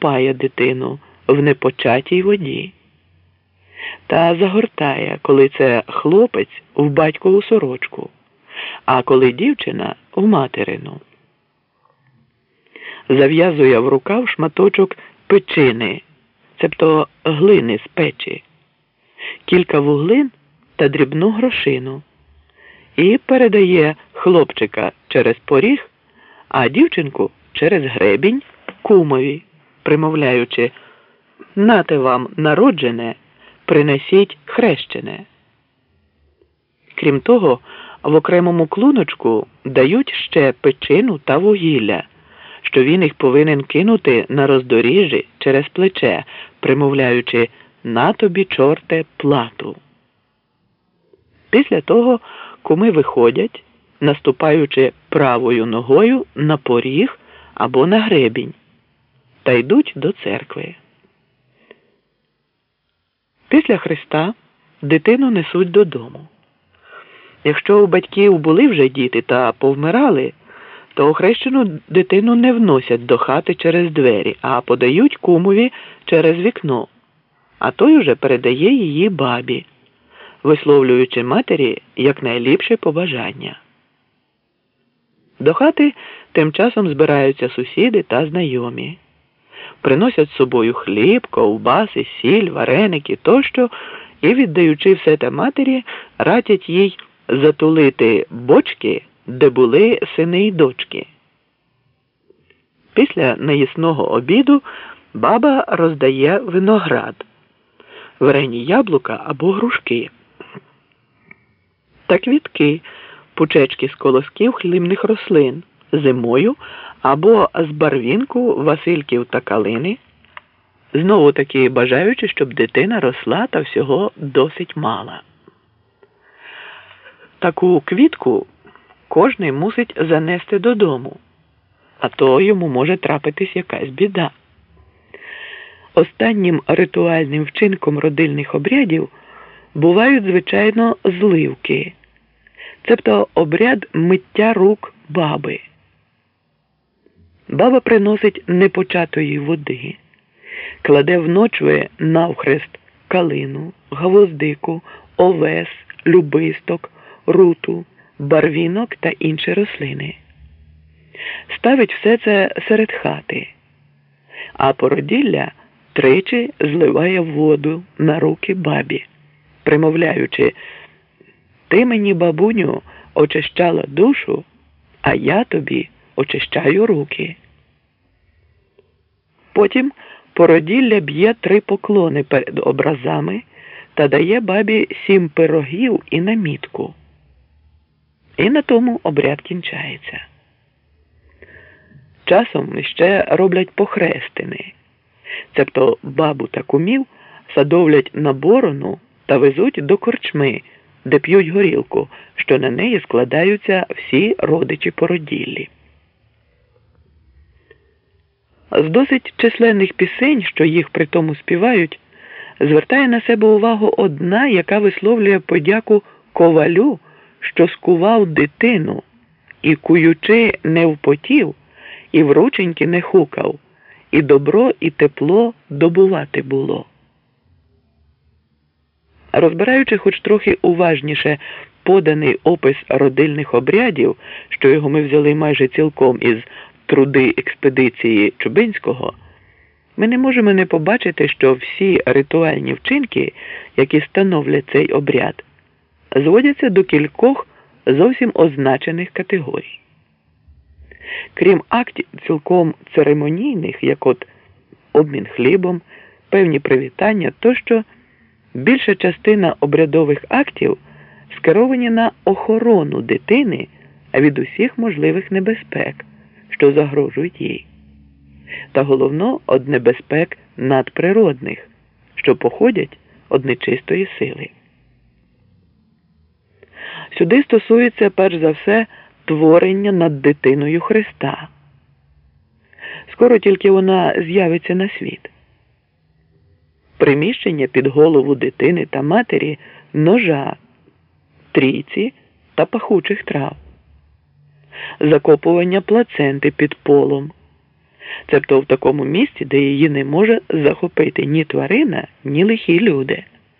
купає дитину в непочатій воді та загортає, коли це хлопець в батькову сорочку, а коли дівчина в материну. Зав'язує в рукав шматочок печини, цебто глини з печі, кілька вуглин та дрібну грошину і передає хлопчика через поріг, а дівчинку через гребінь кумові, примовляючи нате вам народжене, принесіть хрещене. Крім того, в окремому клуночку дають ще печину та вугілля, що він їх повинен кинути на роздоріжжі через плече, примовляючи на тобі, чорте, плату. Після того куми виходять, наступаючи правою ногою на поріг або на гребінь, та йдуть до церкви. Після Христа дитину несуть додому. Якщо у батьків були вже діти та повмирали, то охрещену дитину не вносять до хати через двері, а подають кумові через вікно, а той уже передає її бабі, висловлюючи матері якнайліпше побажання. До хати тим часом збираються сусіди та знайомі, приносять з собою хліб, ковбаси, сіль, вареники тощо і, віддаючи все те матері, радять їй затулити бочки, де були сини й дочки. Після неїсного обіду баба роздає виноград, варені яблука або грушки та квітки пучечки з колосків хлібних рослин зимою або з барвінку Васильків та калини, знову таки бажаючи, щоб дитина росла та всього досить мала. Таку квітку кожний мусить занести додому, а то йому може трапитись якась біда. Останнім ритуальним вчинком родильних обрядів бувають, звичайно, зливки цебто обряд миття рук баби. Баба приносить непочатої води, кладе в навхрест калину, гвоздику, овес, любисток, руту, барвінок та інші рослини. Ставить все це серед хати, а породілля тричі зливає воду на руки бабі, примовляючи ти мені, бабуню, очищала душу, а я тобі очищаю руки. Потім породілля б'є три поклони перед образами та дає бабі сім пирогів і намітку. І на тому обряд кінчається. Часом ще роблять похрестини, цебто бабу та кумів садовлять на борону та везуть до корчми де п'ють горілку, що на неї складаються всі родичі породіллі. З досить численних пісень, що їх при тому співають, звертає на себе увагу одна, яка висловлює подяку ковалю, що скував дитину, і куючи не впотів, і врученьки не хукав, і добро, і тепло добувати було. Розбираючи хоч трохи уважніше поданий опис родильних обрядів, що його ми взяли майже цілком із труди експедиції Чубинського, ми не можемо не побачити, що всі ритуальні вчинки, які становлять цей обряд, зводяться до кількох зовсім означених категорій. Крім актів цілком церемонійних, як от обмін хлібом, певні привітання тощо. Більша частина обрядових актів скеровані на охорону дитини від усіх можливих небезпек, що загрожують їй, та головно од небезпек надприродних, що походять од нечистої сили. Сюди стосується перш за все творення над дитиною Христа. Скоро тільки вона з'явиться на світ приміщення під голову дитини та матері ножа, трійці та пахучих трав, закопування плаценти під полом, цебто в такому місці, де її не може захопити ні тварина, ні лихі люди.